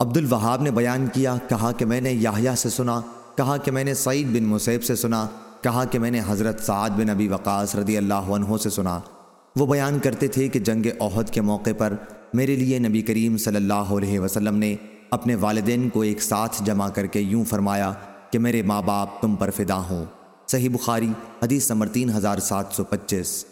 عبد الوہاب نے بیان کیا، کہا کہ میں نے یاہیا سے سنا، کہا کہ میں نے سعید بن مصیب سے سنا، کہا کہ میں نے حضرت سعد بن ابی وقاص رضی اللہ عنہ سے سنا۔ وہ بیان کرتے تھے کہ جنگ احد کے موقع پر میرے لیے نبی کریم صلی اللہ علیہ وسلم نے اپنے والدین کو ایک ساتھ جمع کر کے یوں فرمایا کہ میرے ماں باپ تم پر فدا ہوں۔ صحیح بخاری، حدیث نمبر تین ہزار سات سو پچیس۔